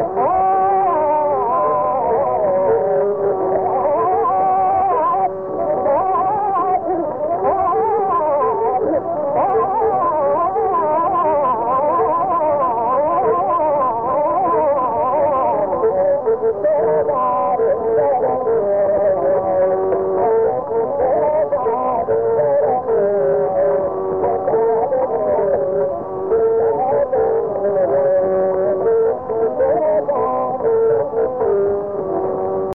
Oh.